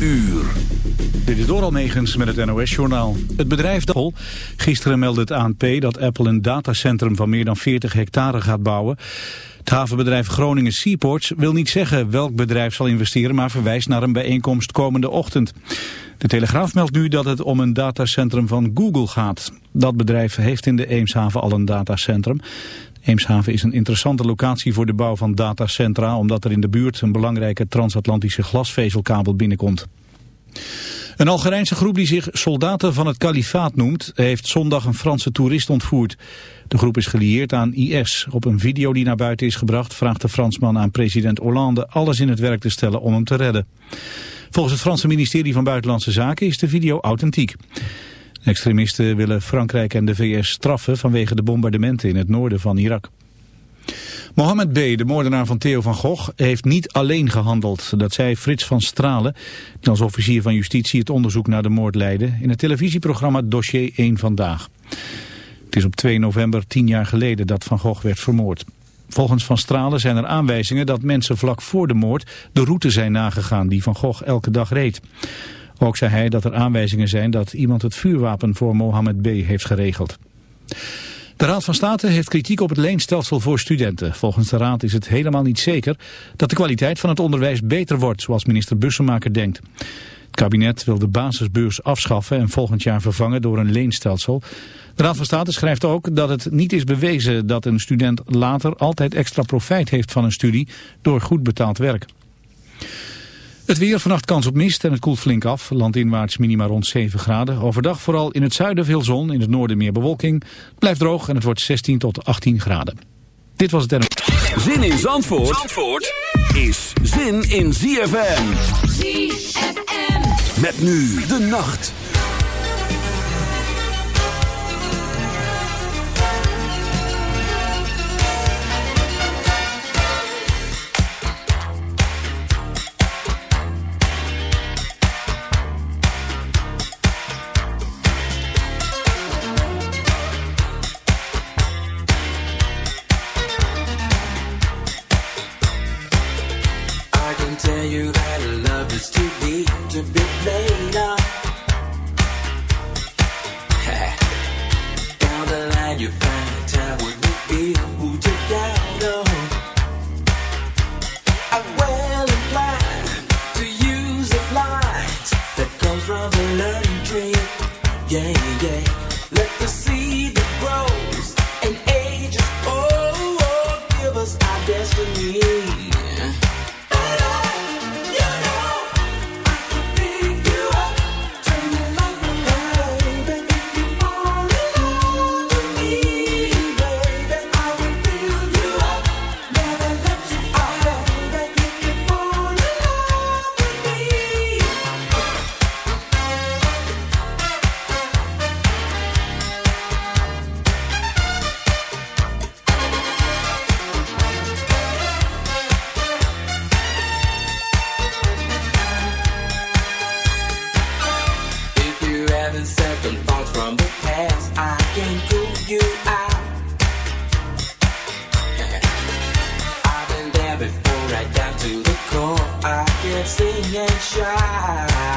uur. Dit is door Almegens met het NOS-journaal. Het bedrijf Apple. Gisteren meldde het ANP dat Apple een datacentrum van meer dan 40 hectare gaat bouwen. Het havenbedrijf Groningen Seaports wil niet zeggen welk bedrijf zal investeren... maar verwijst naar een bijeenkomst komende ochtend. De Telegraaf meldt nu dat het om een datacentrum van Google gaat. Dat bedrijf heeft in de Eemshaven al een datacentrum. Eemshaven is een interessante locatie voor de bouw van datacentra... omdat er in de buurt een belangrijke transatlantische glasvezelkabel binnenkomt. Een Algerijnse groep die zich soldaten van het kalifaat noemt... heeft zondag een Franse toerist ontvoerd. De groep is gelieerd aan IS. Op een video die naar buiten is gebracht... vraagt de Fransman aan president Hollande alles in het werk te stellen om hem te redden. Volgens het Franse ministerie van Buitenlandse Zaken is de video authentiek. Extremisten willen Frankrijk en de VS straffen vanwege de bombardementen in het noorden van Irak. Mohammed B., de moordenaar van Theo van Gogh, heeft niet alleen gehandeld. Dat zei Frits van Stralen, die als officier van justitie het onderzoek naar de moord leidde... in het televisieprogramma Dossier 1 Vandaag. Het is op 2 november tien jaar geleden dat Van Gogh werd vermoord. Volgens Van Stralen zijn er aanwijzingen dat mensen vlak voor de moord... de route zijn nagegaan die Van Gogh elke dag reed. Ook zei hij dat er aanwijzingen zijn dat iemand het vuurwapen voor Mohammed B. heeft geregeld. De Raad van State heeft kritiek op het leenstelsel voor studenten. Volgens de Raad is het helemaal niet zeker dat de kwaliteit van het onderwijs beter wordt, zoals minister Bussemaker denkt. Het kabinet wil de basisbeurs afschaffen en volgend jaar vervangen door een leenstelsel. De Raad van State schrijft ook dat het niet is bewezen dat een student later altijd extra profijt heeft van een studie door goed betaald werk. Het weer, vannacht kans op mist en het koelt flink af. Landinwaarts minima rond 7 graden. Overdag vooral in het zuiden veel zon, in het noorden meer bewolking. Het blijft droog en het wordt 16 tot 18 graden. Dit was het... Zin in Zandvoort, Zandvoort is zin in ZFM. ZFM. Met nu de nacht. high.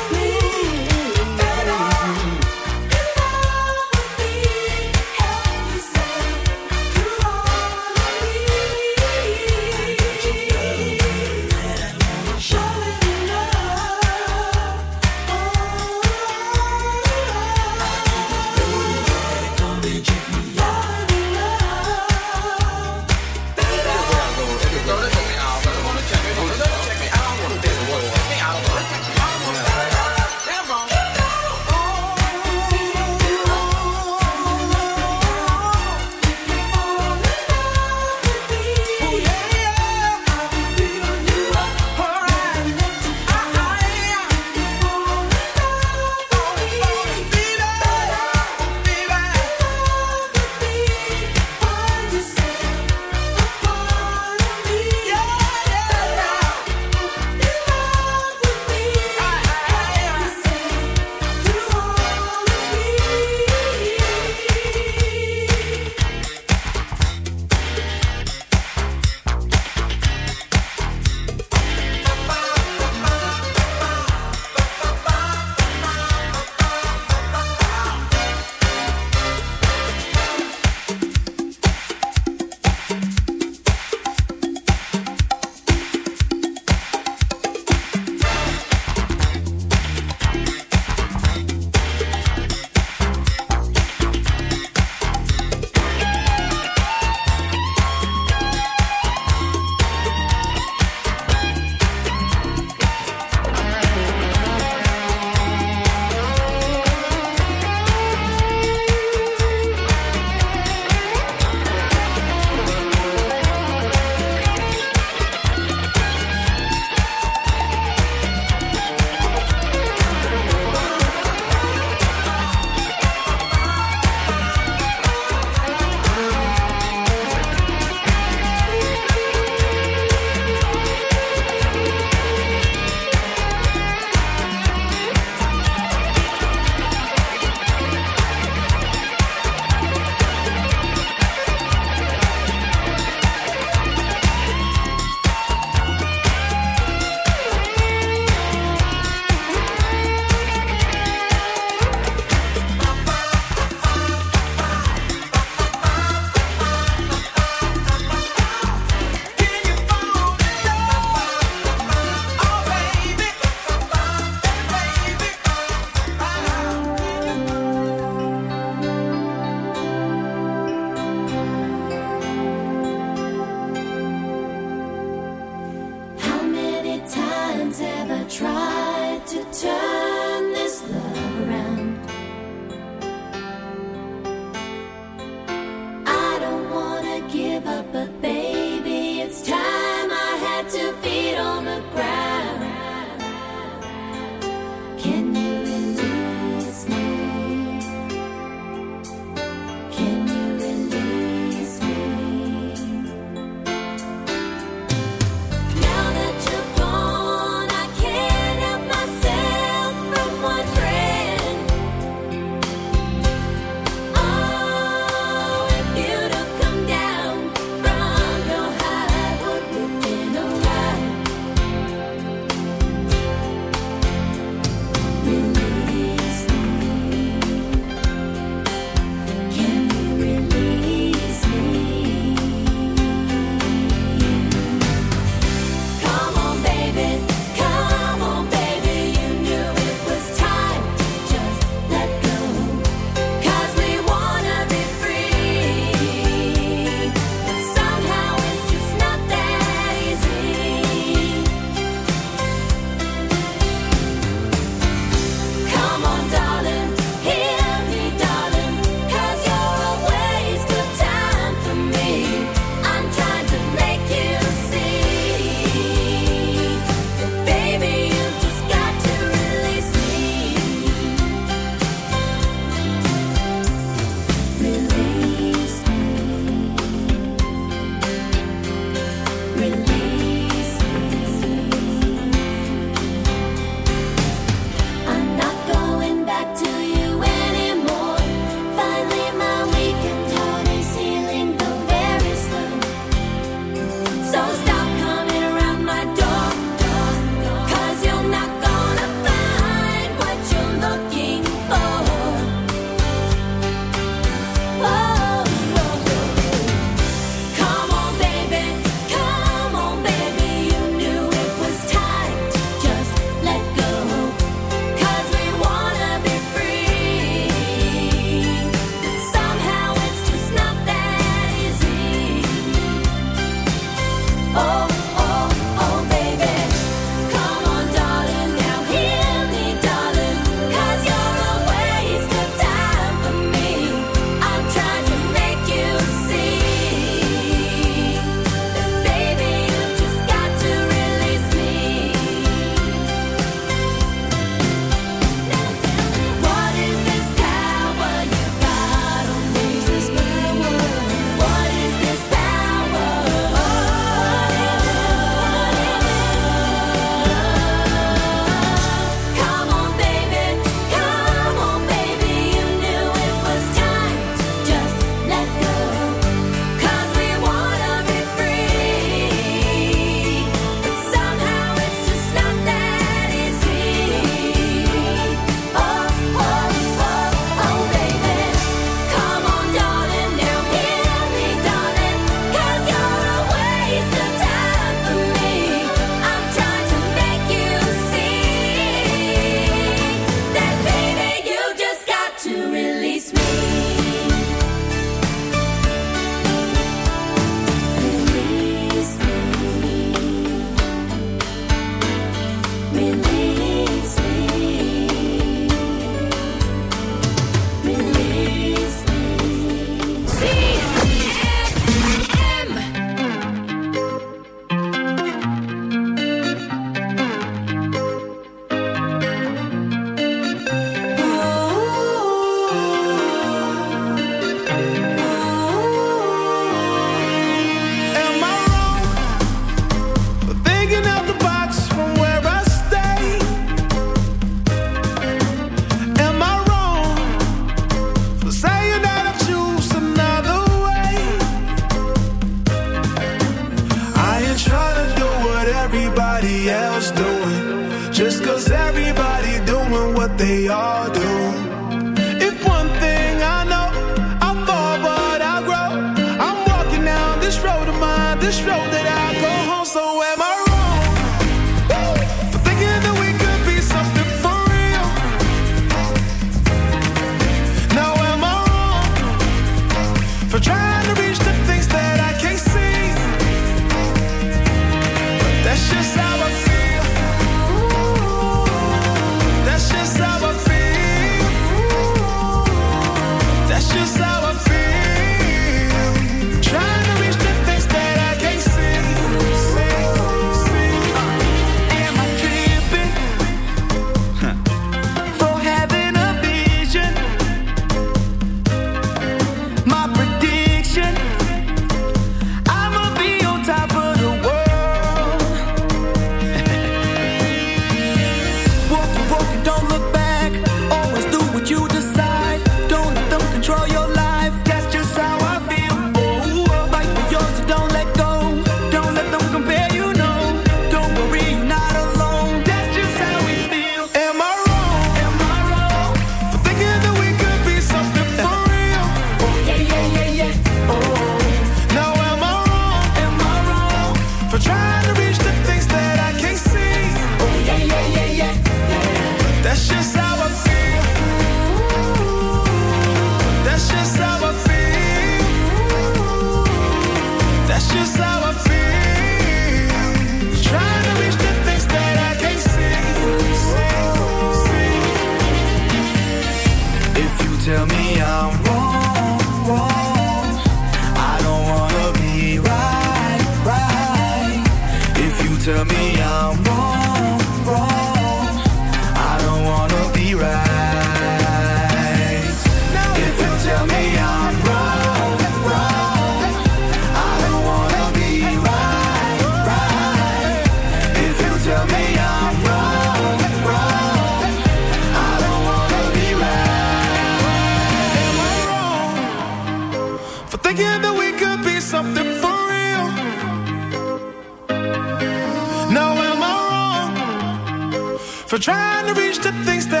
Trying to reach the things that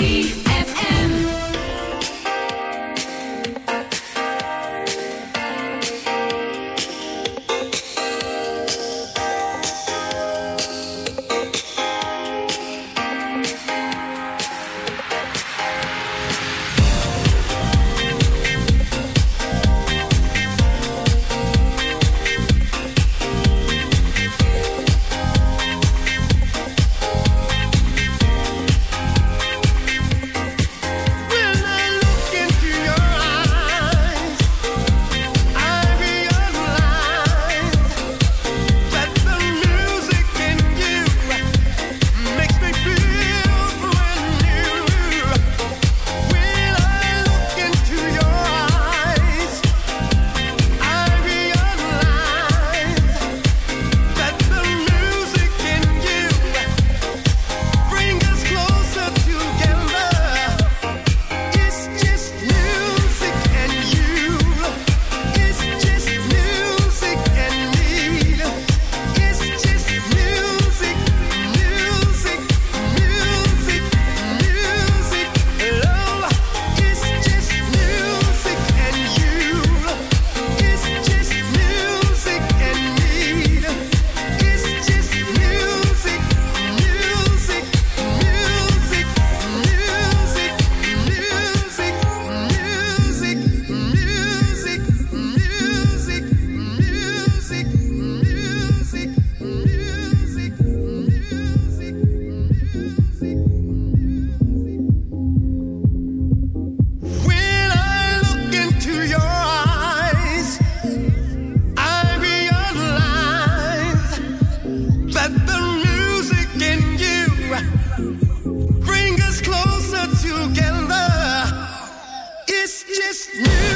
new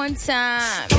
one time.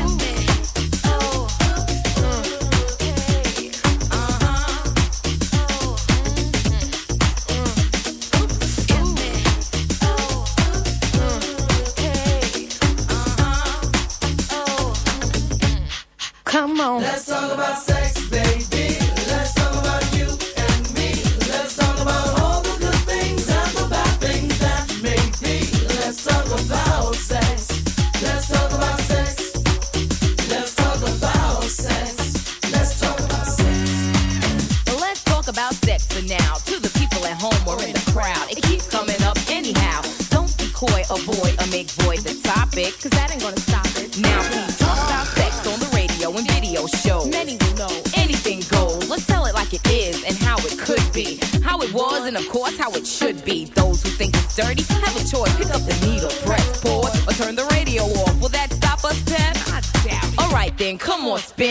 dirty? Have a choice. Pick up the needle, press pause, or turn the radio off. Will that stop us, Pep? I doubt it. All right then, come on, spin.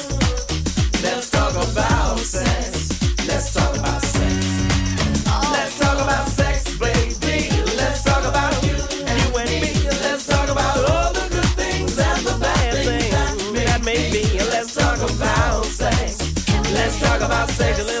say a little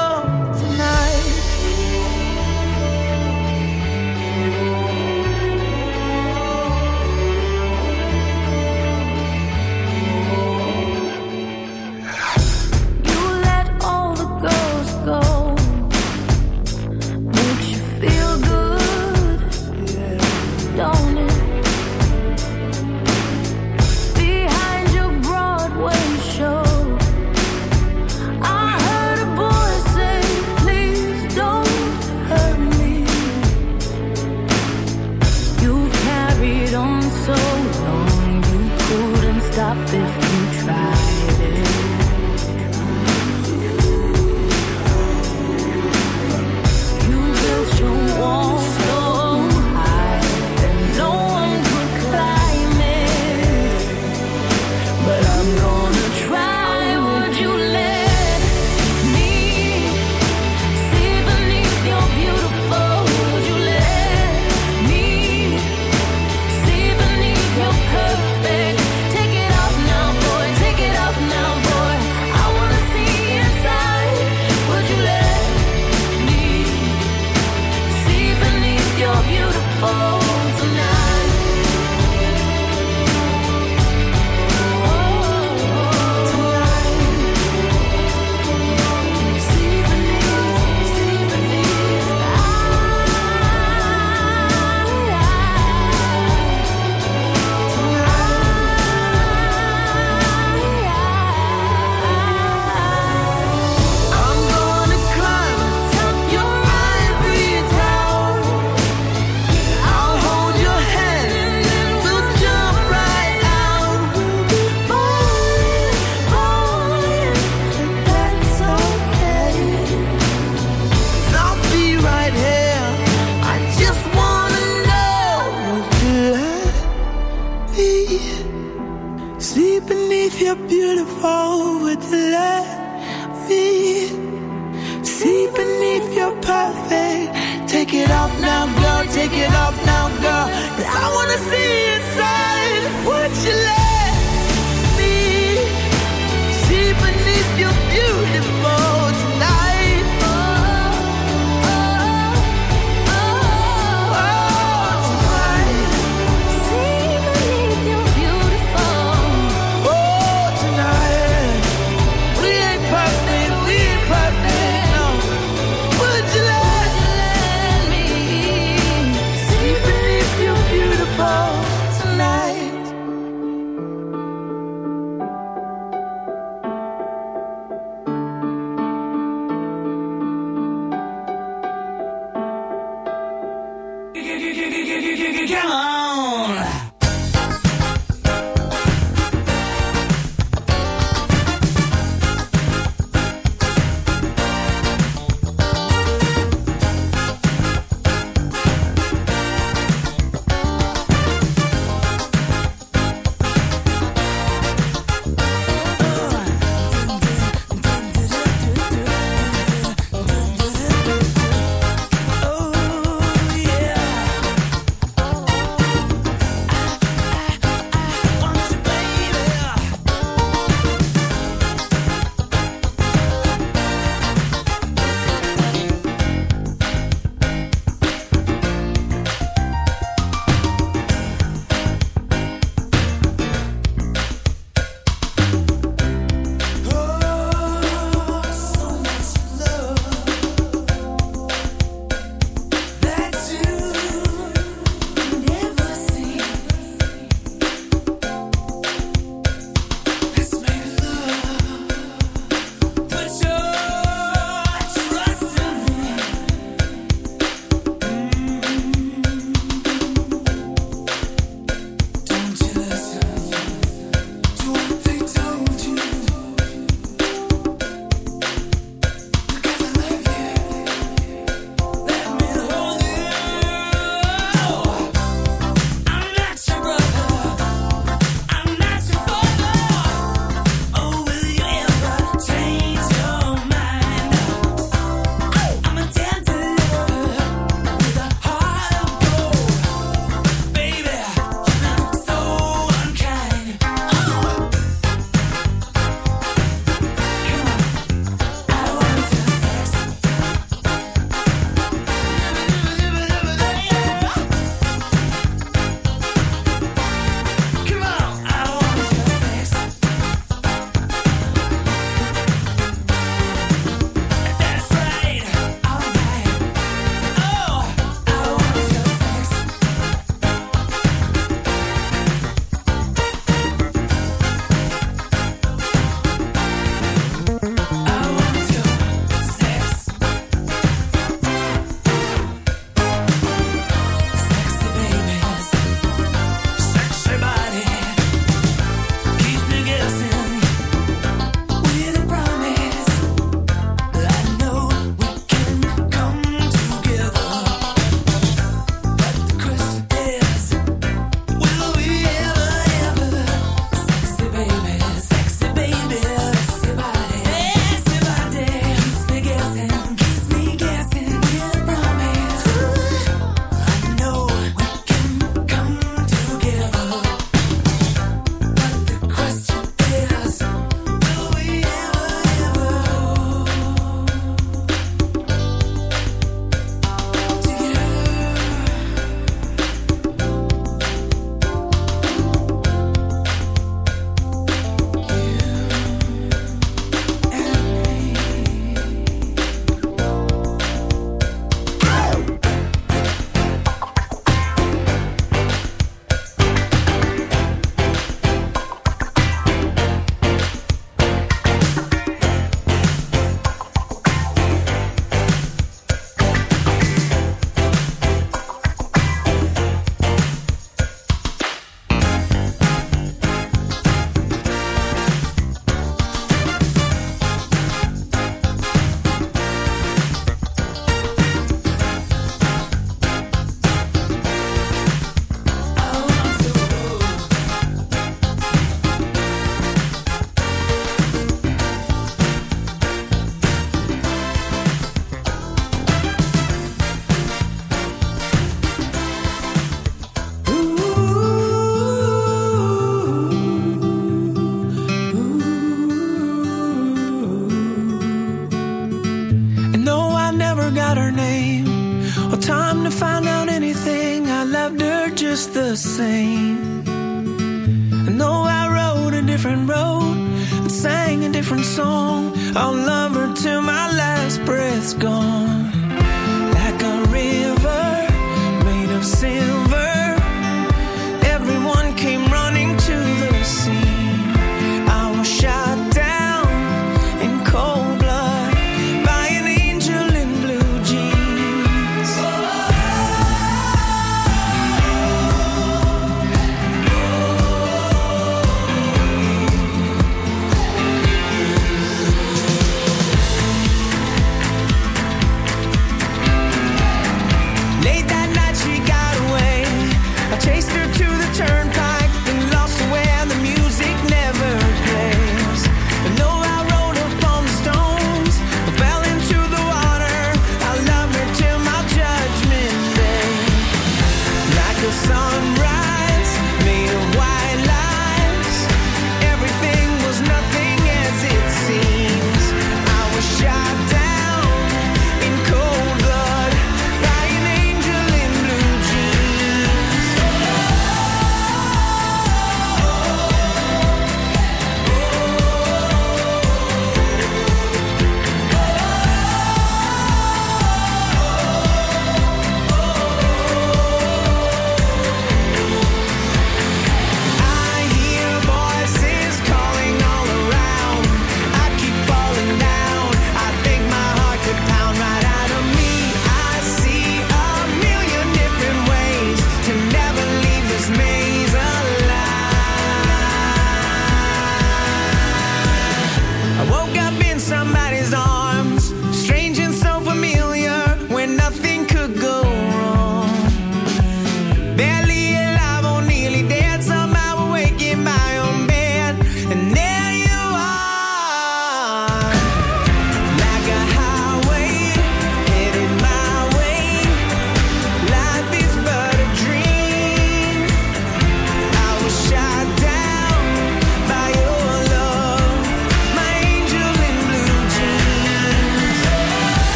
the same. I know I rode a different road and sang a different song. I'll love her till my last breath's gone.